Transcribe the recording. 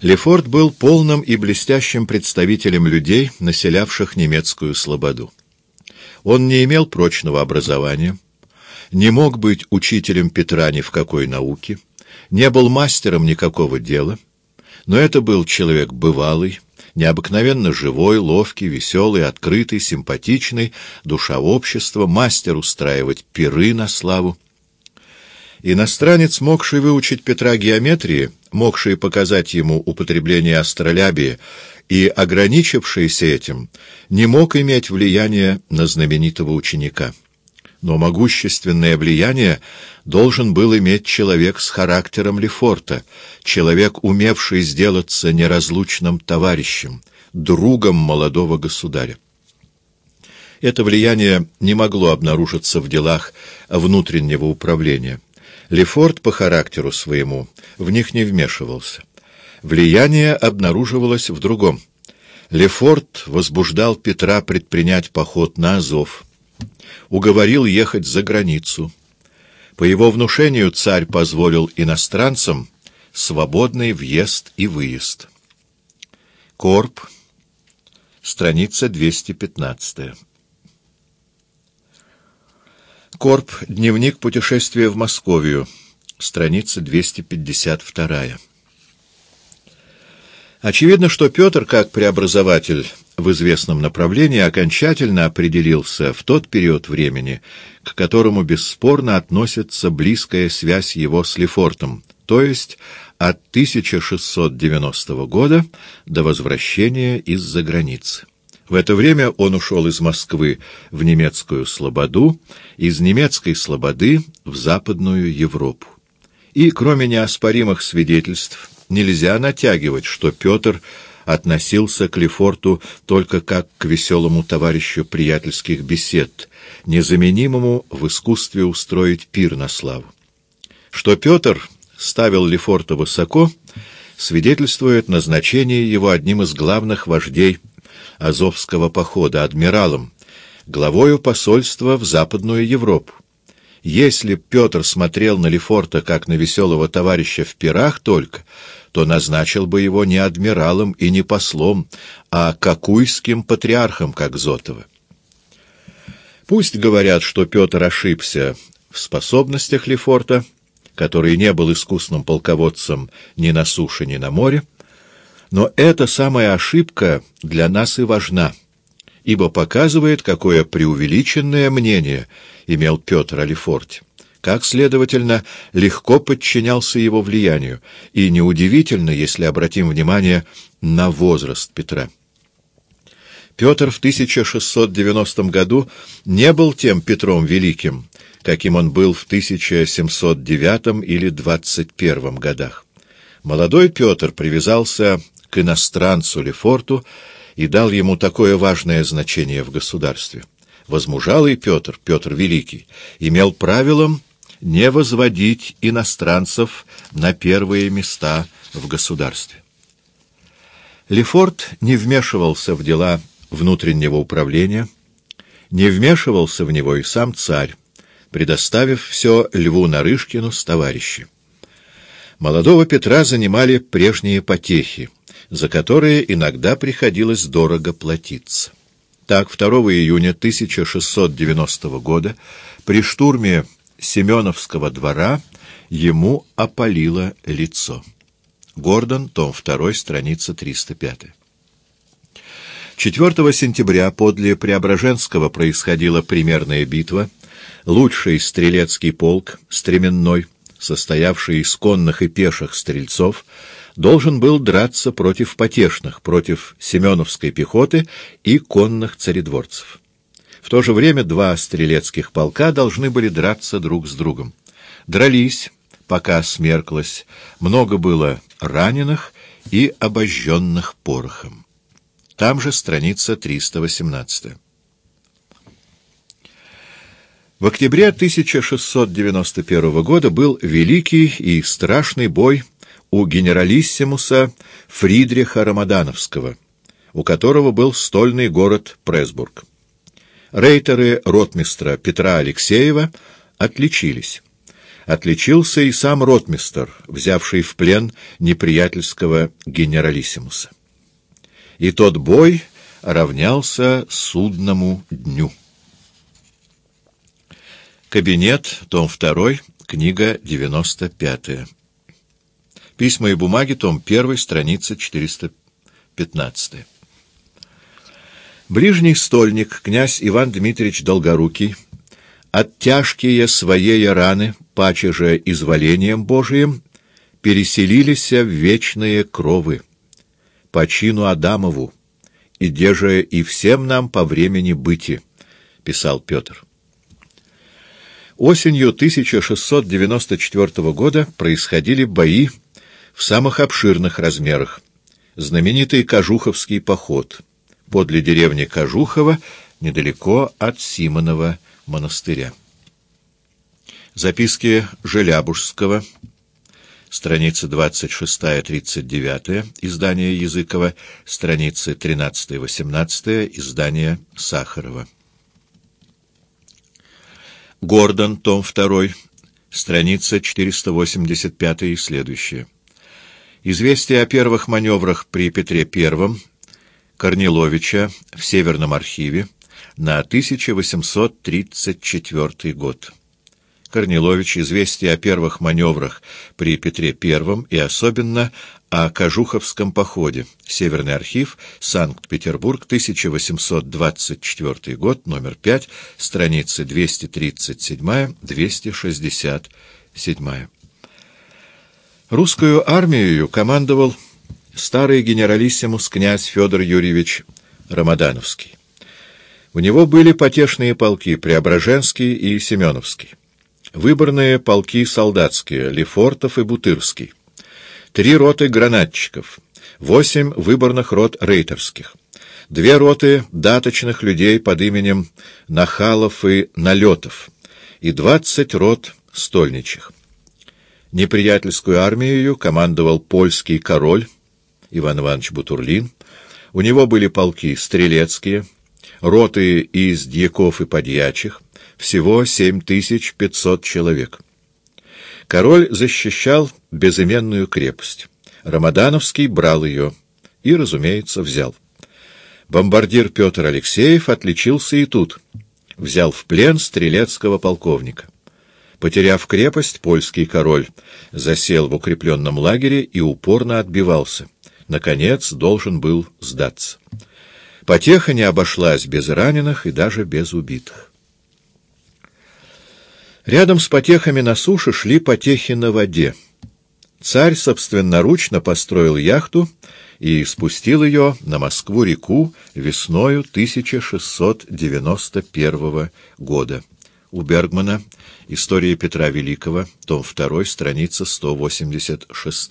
Лефорт был полным и блестящим представителем людей, населявших немецкую слободу. Он не имел прочного образования, не мог быть учителем Петра ни в какой науке, не был мастером никакого дела, но это был человек бывалый, необыкновенно живой, ловкий, веселый, открытый, симпатичный, душа общества, мастер устраивать пиры на славу. Иностранец, могший выучить Петра геометрии, могший показать ему употребление астролябии и ограничившийся этим, не мог иметь влияния на знаменитого ученика. Но могущественное влияние должен был иметь человек с характером Лефорта, человек, умевший сделаться неразлучным товарищем, другом молодого государя. Это влияние не могло обнаружиться в делах внутреннего управления. Лефорт по характеру своему в них не вмешивался. Влияние обнаруживалось в другом. Лефорт возбуждал Петра предпринять поход на Азов, уговорил ехать за границу. По его внушению царь позволил иностранцам свободный въезд и выезд. Корп, страница 215. Корп. Дневник путешествия в Московию. Страница 252. Очевидно, что Петр, как преобразователь в известном направлении, окончательно определился в тот период времени, к которому бесспорно относится близкая связь его с Лефортом, то есть от 1690 года до возвращения из-за границы. В это время он ушел из Москвы в немецкую Слободу, из немецкой Слободы в Западную Европу. И, кроме неоспоримых свидетельств, нельзя натягивать, что Петр относился к Лефорту только как к веселому товарищу приятельских бесед, незаменимому в искусстве устроить пир на славу. Что Петр ставил Лефорта высоко, свидетельствует назначение его одним из главных вождей Азовского похода, адмиралом, главою посольства в Западную Европу. Если Петр смотрел на Лефорта как на веселого товарища в пирах только, то назначил бы его не адмиралом и не послом, а какуйским патриархом, как Зотова. Пусть говорят, что Петр ошибся в способностях Лефорта, который не был искусным полководцем ни на суше, ни на море, но эта самая ошибка для нас и важна, ибо показывает, какое преувеличенное мнение имел Петр о Лефорте, как, следовательно, легко подчинялся его влиянию, и неудивительно, если обратим внимание на возраст Петра. Петр в 1690 году не был тем Петром Великим, каким он был в 1709 или 21 годах. Молодой Петр привязался к иностранцу Лефорту и дал ему такое важное значение в государстве. Возмужалый Петр, Петр Великий, имел правилом не возводить иностранцев на первые места в государстве. Лефорт не вмешивался в дела внутреннего управления, не вмешивался в него и сам царь, предоставив все Льву Нарышкину с товарищи. Молодого Петра занимали прежние потехи — за которые иногда приходилось дорого платиться. Так, 2 июня 1690 года при штурме Семеновского двора ему опалило лицо. Гордон, том 2, страница 305. 4 сентября подле Преображенского происходила примерная битва. Лучший стрелецкий полк, стременной, состоявший из конных и пеших стрельцов, должен был драться против потешных, против семеновской пехоты и конных царедворцев. В то же время два стрелецких полка должны были драться друг с другом. Дрались, пока смерклось, много было раненых и обожженных порохом. Там же страница 318. В октябре 1691 года был великий и страшный бой у генералиссимуса Фридриха Рамадановского, у которого был стольный город Пресбург. Рейтеры ротмистра Петра Алексеева отличились. отличился и сам ротмистер, взявший в плен неприятельского генералиссимуса. И тот бой равнялся судному дню. Кабинет, том 2, книга 95. Письма и бумаги, том 1, страница 415. Ближний стольник, князь Иван Дмитриевич Долгорукий, от тяжкие своей раны, паче же изволением Божиим, переселились в вечные кровы, по чину Адамову, и деже и всем нам по времени быти, писал Петр. Осенью 1694 года происходили бои в самых обширных размерах. Знаменитый Кожуховский поход подле деревни Кожухова, недалеко от Симонова монастыря. Записки Желябужского, страницы 26-39, издание Языкова, страницы 13-18, издание Сахарова. Гордон, том 2, страница 485 и следующее. Известие о первых маневрах при Петре I Корниловича в Северном архиве на 1834 год. Корнилович известие о первых маневрах при Петре I и особенно о Кожуховском походе. Северный архив, Санкт-Петербург, 1824 год, номер 5, страницы 237-267. Русскую армию командовал старый генералиссимус князь Федор Юрьевич Рамадановский. У него были потешные полки Преображенский и Семеновский выборные полки солдатские, Лефортов и Бутырский, три роты гранатчиков, восемь выборных рот рейтерских, две роты даточных людей под именем Нахалов и Налетов и двадцать рот стольничих. Неприятельскую армию командовал польский король Иван Иванович Бутурлин, у него были полки стрелецкие, роты из дьяков и подьячих, всего 7500 человек. Король защищал безыменную крепость. Рамадановский брал ее и, разумеется, взял. Бомбардир Петр Алексеев отличился и тут. Взял в плен стрелецкого полковника. Потеряв крепость, польский король засел в укрепленном лагере и упорно отбивался. Наконец, должен был сдаться. Потеха не обошлась без раненых и даже без убитых. Рядом с потехами на суше шли потехи на воде. Царь собственноручно построил яхту и спустил ее на Москву-реку весною 1691 года. У Бергмана «История Петра Великого», том 2, страница 186.